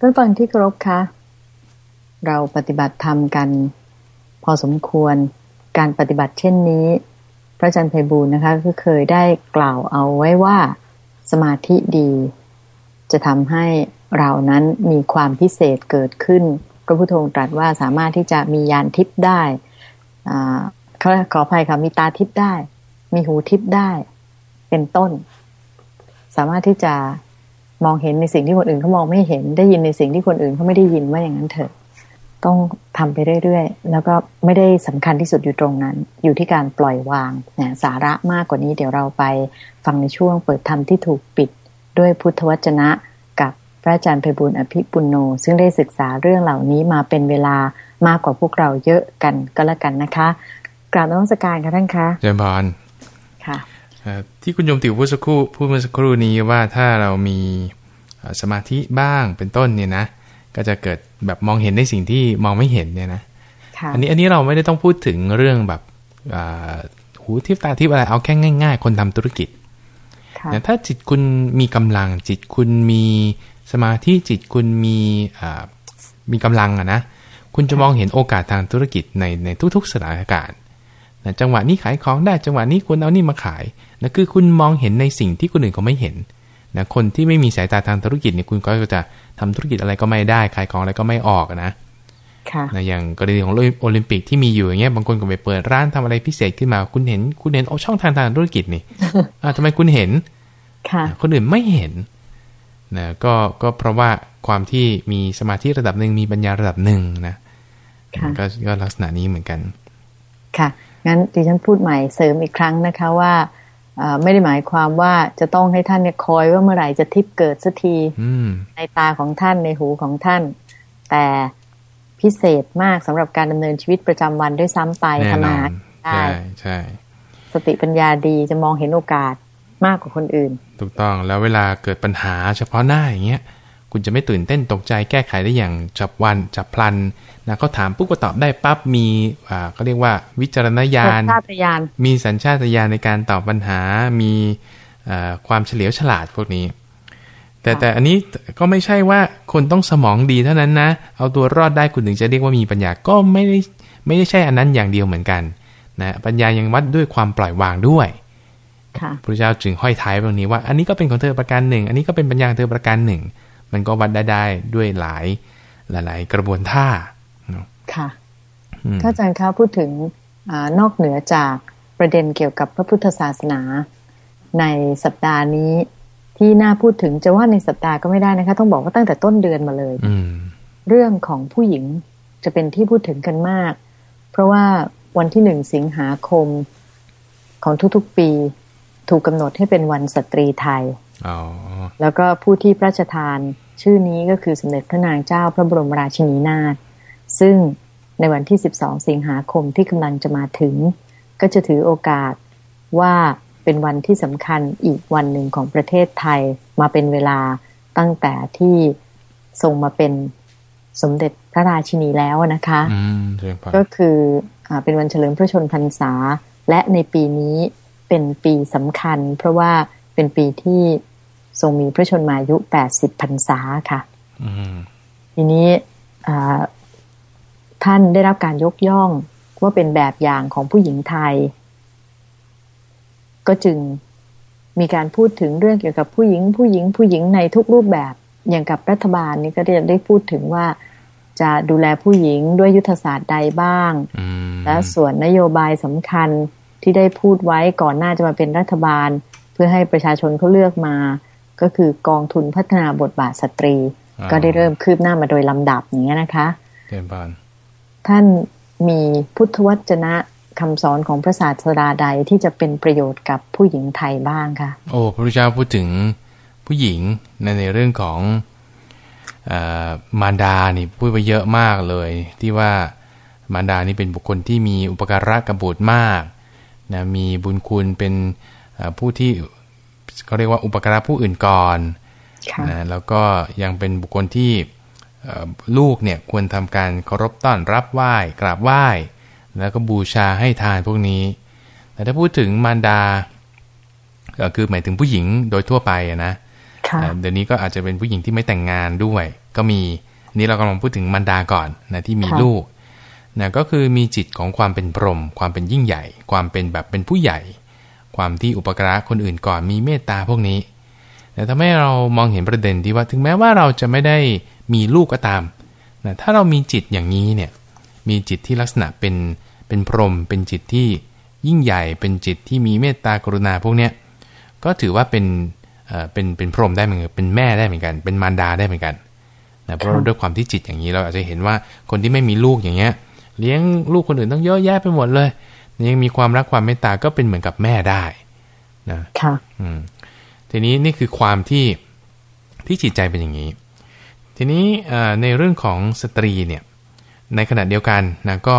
ท่านฟังที่เคารพคะ เราปฏิบัติธรรมกัน พอสมควรการปฏิบัติเช่นนี้ พระอาจารย์ไพบูลนะคะก็เคยได้กล่าวเอาไว้ว่าสมาธิดี จะทำให้เรานั้นมีความพิเศษเกิดขึ้น พระพุทโธตรัสว่าสามารถที่จะมียานทิพย์ได้เขาขออภัยค่ะมีตาทิพย์ได้ มีหูทิพย์ได้ เป็นต้น สามารถที่จะ มองเห็นในสิ่งที่คนอื่นเขามองไม่เห็น ได้ยินในสิ่งที่คนอื่นเขาไม่ได้ยินว่าอย่างนั้นเถอะ ต้องทำไปเรื่อยๆ แล้วก็ไม่ได้สำคัญที่สุดอยู่ตรงนั้น อยู่ที่การปล่อยวางเนี่ยสาระมากกว่านี้เดี๋ยวเราไปฟังในช่วงเปิดธรรมที่ถูกปิดด้วยพุทธวจนะกับพระอาจารย์ไพบุญอภิปุโน ซึ่งได้ศึกษาเรื่องเหล่านี้มาเป็นเวลามากกว่าพวกเราเยอะกันก็แล้วกันนะคะกราบนมัสการค่ะท่านคะเจริญพรค่ะที่คุณโยมติวพูดสักครู่พูดเมื่อสักครู่นี้ว่าถ้าเรามี สมาธิบ้างเป็นต้นเนี่ยนะ ก็จะเกิดแบบมองเห็นในสิ่งที่มองไม่เห็นเนี่ยนะอันนี้อันนี้เราไม่ได้ต้องพูดถึงเรื่องแบบหูทิพตาทิพอะไรเอาแค่ง่าย ๆ คนทำธุรกิจแต่ถ้าจิตคุณมีกำลัง จิตคุณมีสมาธิจิตคุณมีมีกำลังอะนะคุณจะมองเห็นโอกาสทางธุรกิจในในทุกๆสถานการณ์นะจังหวะนี้ขายของได้จังหวะนี้คุณเอานี่มาขายนะคือคุณมองเห็นในสิ่งที่คนอื่นเขาไม่เห็น นะคนที่ไม่มีสายตาทางธุรกิจเนี่ยคุณก็จะทำธุรกิจอะไรก็ไม่ได้ขายของอะไรก็ไม่ออกนะนะอย่างกรณีของโอลิมปิกที่มีอยู่อย่างเงี้ยบางคนก็ไปเปิดร้านทำอะไรพิเศษขึ้นมา คุณเห็นคุณเห็นเอาช่องทางทางธุรกิจนี่อ่าทำไมคุณเห็นค่ะคนอื่นไม่เห็นนะก็ก็เพราะว่าความที่มีสมาธิระดับหนึ่งมีปัญญาระดับหนึ่งนะก็ก็ลักษณะนี้เหมือนกัน ค่ะงั้นดิฉันพูดใหม่เสริมอีกครั้งนะคะว่า ไม่ได้หมายความว่าจะต้องให้ท่านเนี่ยคอยว่าเมื่อไหร่จะทิพเกิดสักทีในตาของท่านในหูของท่าน แต่พิเศษมากสำหรับการดำเนินชีวิตประจำวันด้วยซ้ำไปทำงานได้ใช่สติปัญญาดีจะมองเห็นโอกาสมากกว่าคนอื่น ถูกต้องแล้วเวลาเกิดปัญหาเฉพาะหน้าอย่างเงี้ย คุณจะไม่ตื่นเต้นตกใจแก้ไขได้อย่างจับวันจับพลันนะเขาถามปุ๊บก็ตอบได้ปั๊บมีอ่าเขาเรียกว่าวิจารณญาณ มีสัญชาตญาณในการตอบปัญหา มีความเฉลียวฉลาดพวกนี้ แต่แต่อันนี้ก็ไม่ใช่ว่าคนต้องสมองดีเท่านั้นนะ เอาตัวรอดได้คุณถึงจะเรียกว่ามีปัญญาก็ไม่ได้ไม่ได้ใช่อันนั้นอย่างเดียวเหมือนกันนะปัญญายังวัดด้วยความปล่อยวางด้วยพระเจ้าจึงห้อยท้ายตรงนี้ว่า อันนี้ก็เป็นของเธอประการหนึ่ง อันนี้ก็เป็นปัญญาเธอประการหนึ่ง มันก็วัดได้ได้ด้วยหลายหลายๆ กระบวนท่าค่ะถ้าอาจารย์คะพูดถึงอนอกเหนือจากประเด็นเกี่ยวกับพระพุทธศาสนา ในสัปดาห์นี้ที่น่าพูดถึงจะว่าในสัปดาห์ก็ไม่ได้นะคะ ต้องบอกว่าตั้งแต่ต้นเดือนมาเลยเรื่องของผู้หญิงจะเป็นที่พูดถึงกันมาก เพราะว่าวันที่หนึ่งสิงหาคมของทุกๆปี ถูกกำหนดให้เป็นวันสตรีไทย แล้วก็ผู้ที่พระราชทานชื่อนี้ก็คือสมเด็จพระนางเจ้าพระบรมราชินีนาถซึ่งในวันที่ 12 สิงหาคมที่กำลังจะมาถึง ก็จะถือโอกาสว่าเป็นวันที่สำคัญอีกวันหนึ่งของประเทศไทยมาเป็นเวลาตั้งแต่ที่ทรงมาเป็นสมเด็จพระราชินีแล้วนะคะก็คืออเป็นวันเฉลิมพระชนพรรษา และในปีนี้เป็นปีสำคัญ เพราะว่าเป็นปีที่ ทรงมีพระชนมายุ80พรรษาค่ะทีนี้ท่านได้รับการยกย่องว่าเป็นแบบอย่างของผู้หญิงไทย ก็จึงมีการพูดถึงเรื่องเกี่ยวกับผู้หญิง ผู้หญิงผู้หญิงในทุกรูปแบบอย่างกับรัฐบาลนี่ก็ได้ได้พูดถึงว่าจะดูแลผู้หญิงด้วยยุทธศาสตร์ใดบ้าง และส่วนนโยบายสำคัญที่ได้พูดไว้ก่อนหน้าจะมาเป็นรัฐบาล เพื่อให้ประชาชนเขาเลือกมา ก็คือกองทุนพัฒนาบทบาทสตรี ก็ได้เริ่มคืบหน้ามาโดยลำดับอย่างนี้นะคะเรียนบานท่านมีพุทธวจนะคำสอนของพระศาสดาใดที่จะเป็นประโยชน์กับผู้หญิงไทยบ้างคะโอ้พระพุทธเจ้าพูดถึงผู้หญิงในในเรื่องของอมารดานี่พูดไปเยอะมากเลย ที่ว่ามารดานี่เป็นบุคคลที่มีอุปการะกับบุตรมากนะมีบุญคุณเป็นผู้ที่ เขาเรียกว่าอุปการะผู้อื่นก่อนนะแล้วก็ยังเป็นบุคคลที่ลูกเนี่ยควรทำการเคารพต้อนรับไหว้กราบไหว้ แล้วก็บูชาให้ทานพวกนี้ แต่ถ้าพูดถึงมารดาก็คือหมายถึงผู้หญิงโดยทั่วไปนะเดี๋ยวนี้ก็อาจจะเป็นผู้หญิงที่ไม่แต่งงานด้วยก็ก็มีนี่เรากำลังพูดถึงมารดาก่อนนะที่มีลูกนะก็คือมีจิตของความเป็นพรหมความเป็นยิ่งใหญ่ ความเป็นแบบเป็นผู้ใหญ่ ความที่อุปการะคนอื่นก่อนมีเมตตาพวกนี้ แต่ทำให้เรามองเห็นประเด็นที่ว่าถึงแม้ว่าเราจะไม่ได้มีลูกก็ตามนะถ้าเรามีจิตอย่างนี้เนี่ยมีจิตที่ลักษณะเป็นเป็นพรหมเป็นจิตที่ยิ่งใหญ่เป็นจิตที่มีเมตตากรุณาพวกเนี้ยก็ถือว่าเป็นเอ่อเป็นเป็นพรหมได้เหมือนกันเป็นแม่ได้เหมือนกัน เป็นมารดาได้เหมือนกันนะเพราะด้วยความที่จิตอย่างนี้เราอาจจะเห็นว่าคนที่ไม่มีลูกอย่างเงี้ยเลี้ยงลูกคนอื่นต้องเยอะแยะไปหมดเลย ยังมีความรักความเมตตาก็เป็นเหมือนกับแม่ได้นะค่ะอืมทีนี้นี่คือความที่ที่จิตใจเป็นอย่างนี้ ทีนี้ในเรื่องของสตรีเนี่ยในขณะเดียวกันนะก็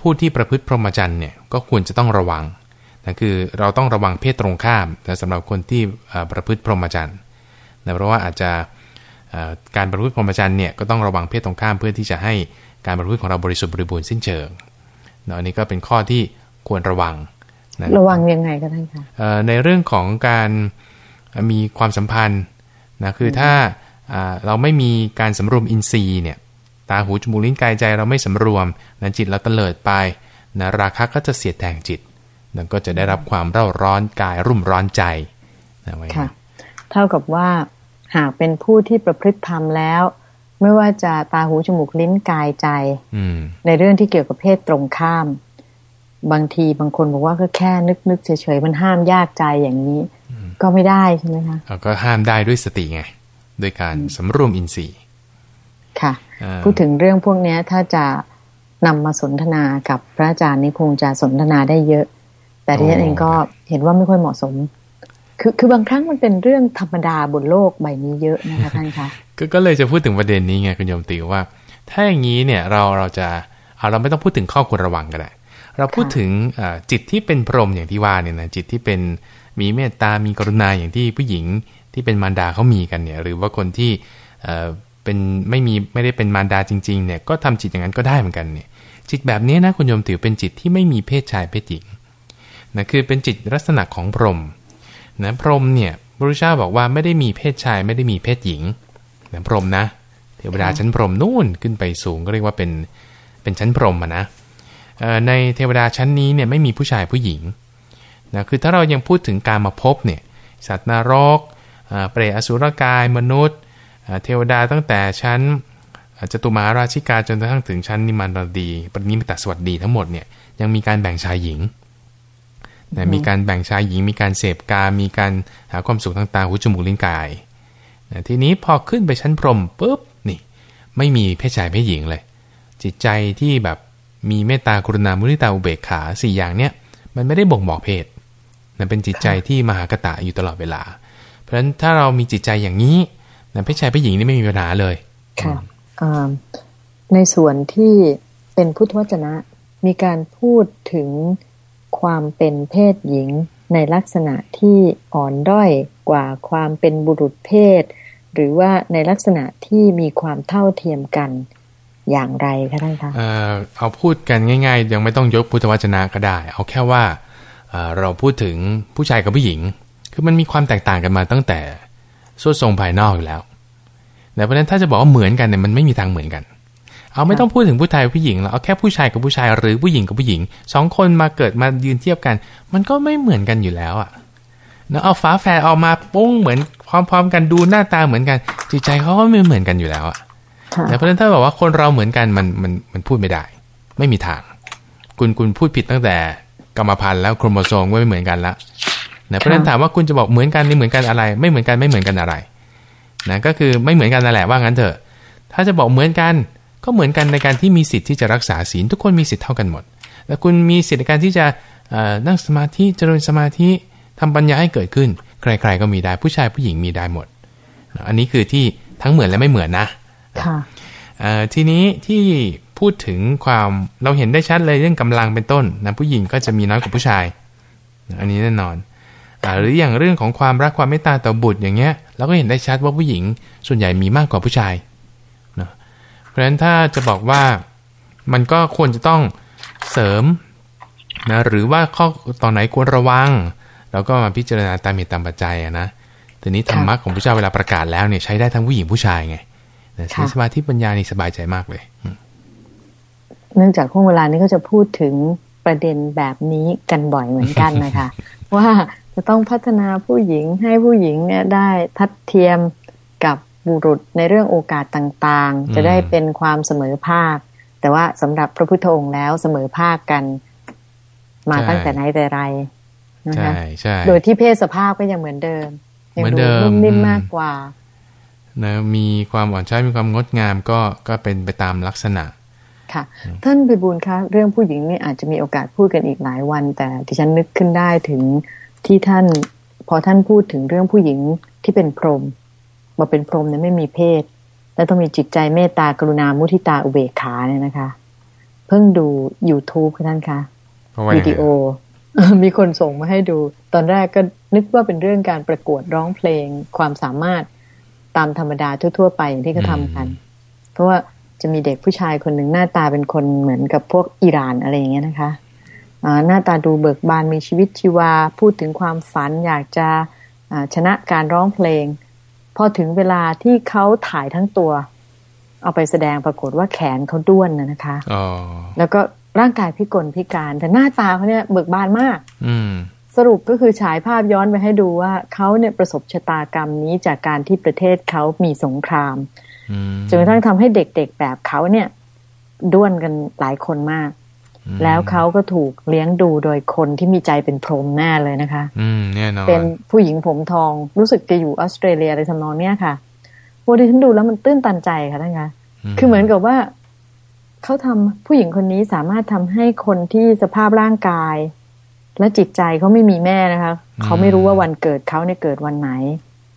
ผู้ที่ประพฤติพรหมจรรย์เนี่ยก็ควรจะต้องระวังนะคือเราต้องระวังเพศตรงข้ามแต่สำหรับคนที่ประพฤติพรหมจรรย์นะเพราะว่าอาจจะการประพฤติพรหมจรรย์เนี่ยก็ต้องระวังเพศตรงข้ามเพื่อที่จะให้การประพฤติของเราบริสุทธิ์บริบูรณ์สิ้นเชิง เนาะอันนี้ก็เป็นข้อที่ควรระวังนะระวังยังไงก็ได้ค่ะในเรื่องของการมีความสัมพันธ์นะคือถ้าเราไม่มีการสำรวมอินทรีย์เนี่ยตาหูจมูกลิ้นกายใจเราไม่สำรวมนะจิตเราเตลิดไปนะราคะก็จะเสียดแทงจิตนั่นก็จะได้รับความเร่าร้อนกายรุ่มร้อนใจนะไว้ค่ะ เท่ากับว่าหากเป็นผู้ที่ประพฤติธรรมแล้ว ไม่ว่าจะตาหูจมูกลิ้นกายใจในเรื่องที่เกี่ยวกับเพศตรงข้าม บางทีบางคนบอกว่าก็แค่นึกนึกเฉยๆมันห้ามยากใจอย่างนี้ ก็ไม่ได้ใช่ไหมคะก็ห้ามได้ด้วยสติไงด้วยการสำรวมอินทรีย์ค่ะ พูดถึงเรื่องพวกนี้ถ้าจะนำมาสนทนากับพระอาจารย์นี่คงจะสนทนาได้เยอะ แต่ที่ฉันเองก็เห็นว่าไม่ค่อยเหมาะสม คือคือบางครั้งมันเป็นเรื่องธรรมดาบนโลกใบนี้เยอะนะคะท่านคะ ก็เลยจะพูดถึงประเด็นนี้ไงคุณโยมติว่า ถ้าอย่างนี้เนี่ยเราเราจะเอาเราไม่ต้องพูดถึงข้อควรระวังก็ได้เราพูดถึงจิตที่เป็นพรหมอย่างที่ว่าเนี่ยนะจิตที่เป็นมีเมตตา มีกรุณาอย่างที่ผู้หญิงที่เป็นมารดาเขามีกันเนี่ย หรือว่าคนที่เป็นไม่มีไม่ได้เป็นมารดาจริง ๆ เนี่ยก็ทำจิตอย่างนั้นก็ได้เหมือนกันเนี่ย จิตแบบนี้นะคุณโยมถือเป็นจิตที่ไม่มีเพศชายเพศหญิงนะคือเป็นจิตลักษณะของพรหมนะพรหมเนี่ยพระพุทธเจ้าบอกว่าไม่ได้มีเพศชายไม่ได้มีเพศหญิง นะพรหมนะเทวดาชั้นพรหมนู่นขึ้นไปสูงก็เรียกว่าเป็นเป็นชั้นพรหมนะในเทวดาชั้นนี้เนี่ยไม่มีผู้ชายผู้หญิงนะคือถ้าเรายังพูดถึงการมาพบเนี่ยสัตว์นรกเปรตอสุรกายมนุษย์ เทวดาตั้งแต่ชั้นจตุมาราชิกาจนกระทั่งถึงชั้นนิมานรดีปณิมิตสวัสดีทั้งหมดเนี่ยยังมีการแบ่งชายหญิงนะมีการแบ่งชายหญิง มีการเสพกา มีการหาความสุขทางตาหูจมูกลิ้นกายนะ ทีนี้พอขึ้นไปชั้นพรมปุ๊บนี่ไม่มีเพศชายเพศหญิงเลย จิตใจที่แบบมีเมตตากรุณามุทิตาอุเบกขาสี่อย่างเนี้ยมันไม่ได้บ่งบอกเพศนะเป็นจิตใจที่มหากตะอยู่ตลอดเวลา เพราะฉะนั้นถ้าเรามีจิตใจอย่างนี้นะเพศชายเพศหญิงนี่ไม่มีปัญหาเลยค่ะในส่วนที่เป็นพุทธวจนะมีการพูดถึงความเป็นเพศหญิงในลักษณะที่อ่อนด้อย กว่าความเป็นบุรุษเพศ หรือว่าในลักษณะที่มีความเท่าเทียมกันอย่างไรคะท่านคะเออเอาพูดกันง่ายๆ ยังไม่ต้องยกพุทธวจนะก็ได้ เอาแค่ว่าเราพูดถึงผู้ชายกับผู้หญิง คือมันมีความแตกต่างกันมาตั้งแต่สุดทรงภายนอกอยู่แล้วแต่เพราะนั้นถ้าจะบอกว่าเหมือนกันเนี่ยมันไม่มีทางเหมือนกัน เอาไม่ต้องพูดถึงผู้ชายผู้หญิงแล้วเอาแค่ผู้ชายกับผู้ชายหรือผู้หญิงกับผู้หญิงสองคนมาเกิดมายืนเทียบกัน มันก็ไม่เหมือนกันอยู่แล้วอะ นาะเอาฟ้าแฝดออกมาปุ้งเหมือนพร้อม ๆ กันดูหน้าตาเหมือนกัน จิตใจเขาก็ไม่เหมือนกันอยู่แล้วอะแต่เพราะฉะนั้นถ้าบอกว่าคนเราเหมือนกันมันมันมันพูดไม่ได้ ไม่มีทาง คุณคุณพูดผิดตั้งแต่กรรมพันธุ์แล้วโครโมโซมก็ไม่เหมือนกันละเพราะฉะนั้นถามว่าคุณจะบอกเหมือนกันนี่เหมือนกันอะไร ไม่เหมือนกันไม่เหมือนกันอะไรนะก็คือไม่เหมือนกันนั่นแหละว่างั้นเถอะ ถ้าจะบอกเหมือนกันก็เหมือนกันในการที่มีสิทธิ์ที่จะรักษาศีลทุกคนมีสิทธิ์เท่ากันหมดแต่คุณมีสิทธิ์ในการที่จะนั่งสมาธิเจริญสมาธิ ทำปัญญาให้เกิดขึ้น ใคร ๆ ก็มีได้ผู้ชายผู้หญิงมีได้หมด อันนี้คือที่ทั้งเหมือนและไม่เหมือนนะค่ะทีนี้ที่พูดถึงความเราเห็นได้ชัดเลยเรื่องกำลังเป็นต้นนะผู้หญิงก็จะมีน้อยกว่าผู้ชาย อันนี้แน่นอนหรืออย่างเรื่องของความรักความเมตตาต่อบุตรอย่างเงี้ยเราก็เห็นได้ชัดว่าผู้หญิงส่วนใหญ่มีมากกว่าผู้ชายนะเพราะฉะนั้นถ้าจะบอกว่ามันก็ควรจะต้องเสริมนะหรือว่าข้อตอนไหนควรระวัง เราก็มาพิจารณาตามเหตุตามปัจจัยนะทีนี้ธรรมะของพระเจ้าเวลาประกาศแล้วเนี่ยใช้ได้ทั้งผู้หญิงผู้ชายไงใช้สมาธิปัญญานี่สบายใจมากเลยเนื่องจากช่วงเวลานี้ก็จะพูดถึงประเด็นแบบนี้กันบ่อยเหมือนกันนะคะ ว่าจะต้องพัฒนาผู้หญิงให้ผู้หญิงเนี่ยได้ทัดเทียมกับบุรุษในเรื่องโอกาสต่างๆ จะได้เป็นความเสมอภาค แต่ว่าสำหรับพระพุทธองค์แล้วเสมอภาคกัน มาตั้งแต่ไหนแต่ไร นะคะโดยที่เพศสภาพก็ยังเหมือนเดิมยังดูนุ่มนิ่มมากกว่านะมีความอ่อนช้อยมีความงดงามก็ก็เป็นไปตามลักษณะ ค่ะ ท่านพิบูลคะเรื่องผู้หญิงนี่อาจจะมีโอกาสพูดกันอีกหลายวัน แต่ที่ฉันนึกขึ้นได้ถึงที่ท่าน พอท่านพูดถึงเรื่องผู้หญิงที่เป็นพรหมบอกเป็นพรหมเนี่ยไม่มีเพศ และต้องมีจิตใจเมตตากรุณามุทิตาอุเบกขาเนี่ยนะคะ เพิ่งดู YouTube ค่ะท่านคะวิดีโอ มีคนส่งมาให้ดู ตอนแรกก็นึกว่าเป็นเรื่องการประกวดร้องเพลงความสามารถตามธรรมดาทั่ว ๆ ไปอย่างที่เขาทำกัน เพราะว่าจะมีเด็กผู้ชายคนหนึ่งหน้าตาเป็นคนเหมือนกับพวกอิหร่านอะไรอย่างเงี้ยนะคะหน้าตาดูเบิกบานมีชีวิตชีวา พูดถึงความฝันอยากจะชนะการร้องเพลง พอถึงเวลาที่เขาถ่ายทั้งตัว เอาไปแสดงปรากฏว่าแขนเขาด้วนนะคะแล้วก็ ร่างกายพิกลพิการ แต่หน้าตาเขาเนี่ยเบิกบานมาก อืสรุปก็คือฉายภาพย้อนไปให้ดูว่าเขาเนี่ยประสบชะตากรรมนี้จากการที่ประเทศเขามีสงครามจนกระทั่งทำให้เด็กๆแบบเขาเนี่ยด้วนกันหลายคนมาก แล้วเขาก็ถูกเลี้ยงดูโดยคนที่มีใจเป็นพรหมแน่เลยนะคะอืมแน่นอนเป็นผู้หญิงผมทองรู้สึกจะอยู่ออสเตรเลียอะไรทำนองเนี้ยค่ะโอ้ดิฉันดูแล้วมันตื้นตันใจค่ะท่านคะคือเหมือนกับว่า เขาทำผู้หญิงคนนี้สามารถทำให้คนที่สภาพร่างกาย และจิตใจเขาไม่มีแม่นะคะเขาไม่รู้ว่าวันเกิดเขาเนี่ยเกิดวันไหน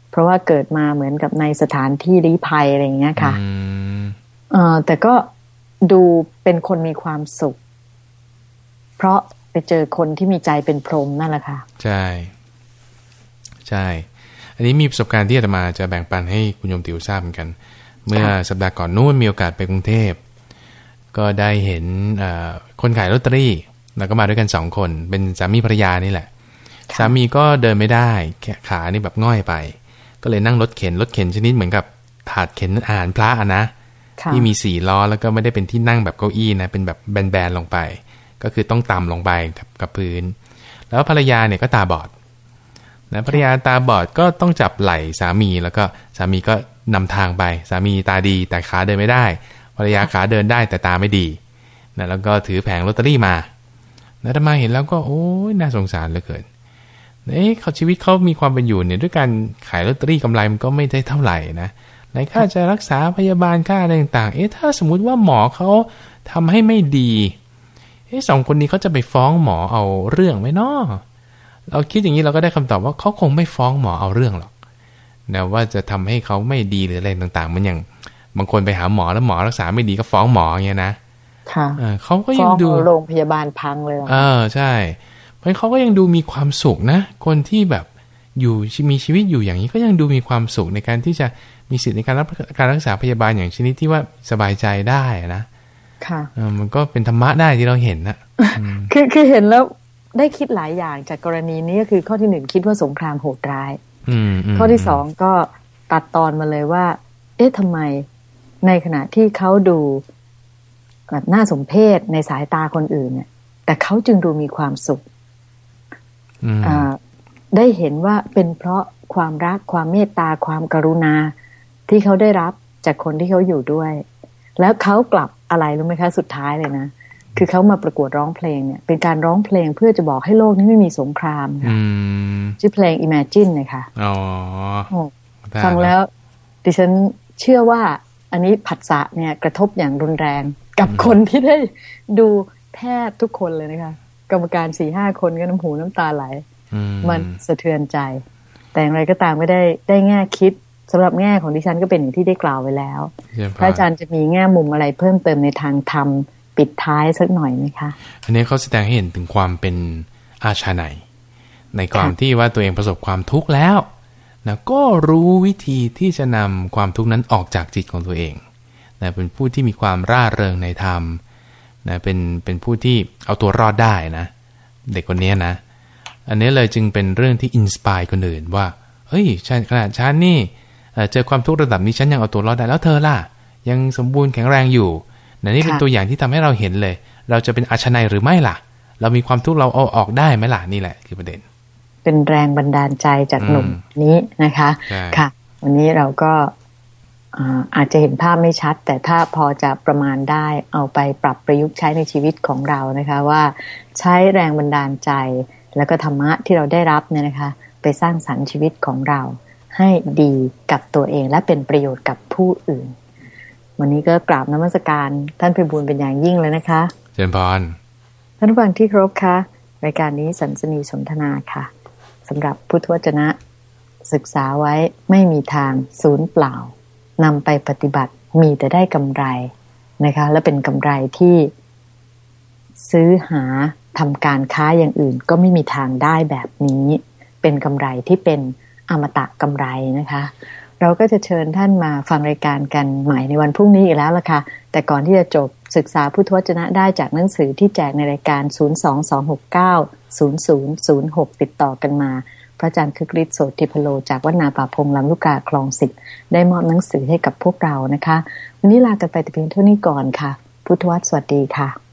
เพราะว่าเกิดมาเหมือนกับในสถานที่ลี้ภัยอะไรอย่างเงี้ยค่ะเออแต่ก็ดูเป็นคนมีความสุข เพราะไปเจอคนที่มีใจเป็นพรหมนั่นแหละค่ะ ใช่ ใช่ อันนี้มีประสบการณ์ที่อาตมาจะแบ่งปันให้คุณโยมติวทราบเหมือนกัน เมื่อสัปดาห์ก่อนนู้นมีโอกาสไปกรุงเทพ ก็ได้เห็นคนขายลอตเตอรี่ แล้วก็มาด้วยกันสองคน เป็นสามีภรรยานี่แหละ สามีก็เดินไม่ได้แขขานี่แบบง่อยไป ก็เลยนั่งรถเข็นรถเข็นชนิดเหมือนกับถาดเข็นอาหารพระอะนะที่มีสี่ล้อแล้วก็ไม่ได้เป็นที่นั่งแบบเก้าอี้นะเป็นแบบแบนๆลงไป ก็คือต้องต่ำลงไปกับกับพื้น แล้วภรรยาเนี่ยก็ตาบอดนะภรรยาตาบอดก็ต้องจับไหล่สามีแล้วก็สามีก็นำทางไป สามีตาดีแต่ขาเดินไม่ได้ ภรรยาขาเดินได้แต่ตาไม่ดีนะแล้วก็ถือแผงลอตเตอรี่มาแล้วมาเห็นแล้วก็โอ้ยน่าสงสารเหลือเกินเอ๊ะเขาชีวิตเขามีความเป็นอยู่เนี่ยด้วยการขายลอตเตอรี่กำไรมันก็ไม่ได้เท่าไหร่นะในค่าจะรักษาพยาบาลค่าอะไรต่างๆ เอ๊ะถ้าสมมุติว่าหมอเขาทำให้ไม่ดี เอ๊ะสองคนนี้เขาจะไปฟ้องหมอเอาเรื่องไหมเนาะเราคิดอย่างนี้เราก็ได้คำตอบว่าเขาคงไม่ฟ้องหมอเอาเรื่องหรอกนะว่าจะทำให้เขาไม่ดีหรืออะไรต่างๆ มันอย่าง บางคนไปหาหมอแล้วหมอรักษาไม่ดีก็ฟ้องหมออย่างเงี้ยนะค่ะเขาก็ยังดูโรงพยาบาลพังเลยเออใช่ เพราะเขาก็ยังดูมีความสุขนะ คนที่แบบอยู่มีชีวิตอยู่อย่างนี้ก็ยังดูมีความสุขในการที่จะมีสิทธิในการรับการรักษาพยาบาลอย่างชนิดที่ว่าสบายใจได้นะค่ะมันก็เป็นธรรมะได้ที่เราเห็นนะคือคือเห็นแล้วได้คิดหลายอย่างจากกรณีนี้ก็คือข้อที่หนึ่งคิดว่าสงครามโหดร้ายข้อที่สองก็ตัดตอนมาเลยว่า เอ๊ะทำไม ในขณะที่เขาดูแบบน่าสมเพชในสายตาคนอื่นเนี่ย แต่เขาจึงดูมีความสุขได้เห็นว่าเป็นเพราะความรักความเมตตาความกรุณาที่เขาได้รับจากคนที่เขาอยู่ด้วย แล้วเขากลับอะไรรู้ไหมคะ สุดท้ายเลยนะคือเขามาประกวดร้องเพลงเนี่ย เป็นการร้องเพลงเพื่อจะบอกให้โลกนี้ไม่มีสงครามค่ะชื่อเพลง Imagine นะคะอ๋อฟังแล้ว ดิฉันเชื่อว่า อันนี้ผัสสะเนี่ยกระทบอย่างรุนแรงกับคนที่ได้ดูแทบทุกคนเลยนะคะ กรรมการสี่ห้าคนก็น้ำหูน้ำตาไหล มันสะเทือนใจ แต่อย่างไรก็ตามไม่ได้ได้แง่คิดสำหรับแง่ของดิฉันก็เป็นอย่างที่ได้กล่าวไว้แล้ว พระอาจารย์จะมีแง่มุมอะไรเพิ่มเติมในทางธรรมปิดท้ายสักหน่อยไหมคะ อันนี้เขาแสดงให้เห็นถึงความเป็นอาชาไนในความที่ว่าตัวเองประสบความทุกข์แล้ว นะก็รู้วิธีที่จะนำความทุกข์นั้นออกจากจิตของตัวเองนะเป็นผู้ที่มีความร่าเริงในธรรมนะเป็นเป็นผู้ที่เอาตัวรอดได้นะ เด็กคนนี้นะ อันนี้เลยจึงเป็นเรื่องที่อินสปายคนอื่นว่าเฮ้ยฉันขนาดฉันนี่เจอความทุกข์ระดับนี้ฉันยังเอาตัวรอดได้แล้วเธอล่ะ ยังสมบูรณ์แข็งแรงอยู่นนี่เป็นตัวอย่างที่ทำให้เราเห็นเลย เราจะเป็นอาชนัยหรือไม่ล่ะ เรามีความทุกข์เราเอาออกได้ไหมล่ะนี่แหละคือประเด็น เป็นแรงบันดาลใจจากหนุ่มนี้นะคะค่ะ วันนี้เราก็อาจจะเห็นภาพไม่ชัด แต่ถ้าพอจะประมาณได้เอาไปปรับประยุกต์ใช้ในชีวิตของเรานะคะ ว่าใช้แรงบันดาลใจ แล้วก็ธรรมะที่เราได้รับเนี่ยนะคะ ไปสร้างสรรค์ชีวิตของเรา ให้ดีกับตัวเองและเป็นประโยชน์กับผู้อื่น วันนี้ก็กราบนมัสการท่านพิบูลเป็นอย่างยิ่งเลยนะคะเจริญพรท่านผู้ฟังที่ครบคะรายการนี้สันสนีสนทนาค่ะ สำหรับพุทธวจนะ ศึกษาไว้ไม่มีทางศูนย์เปล่านำไปปฏิบัติมีแต่ได้กำไรนะคะ และเป็นกำไรที่ซื้อหาทำการค้าอย่างอื่นก็ไม่มีทางได้แบบนี้ เป็นกำไรที่เป็นอมตะกำไรนะคะ เราก็จะเชิญท่านมาฟังรายการกันใหม่ในวันพรุ่งนี้อีกแล้วล่ะค่ะ แต่ก่อนที่จะจบศึกษาพุทธวจนะได้จากหนังสือที่แจกในรายการ 022690006 ติดต่อกันมา พระอาจารย์คึกฤทธิ์โสติพโล จากวัดนาป่าพงลำลูกกาคลองสิบได้มอบหนังสือให้กับพวกเรานะคะ วันนี้ลากันไปแต่เพียงเท่านี้ก่อนค่ะ พุทธวัตสวัสดีค่ะ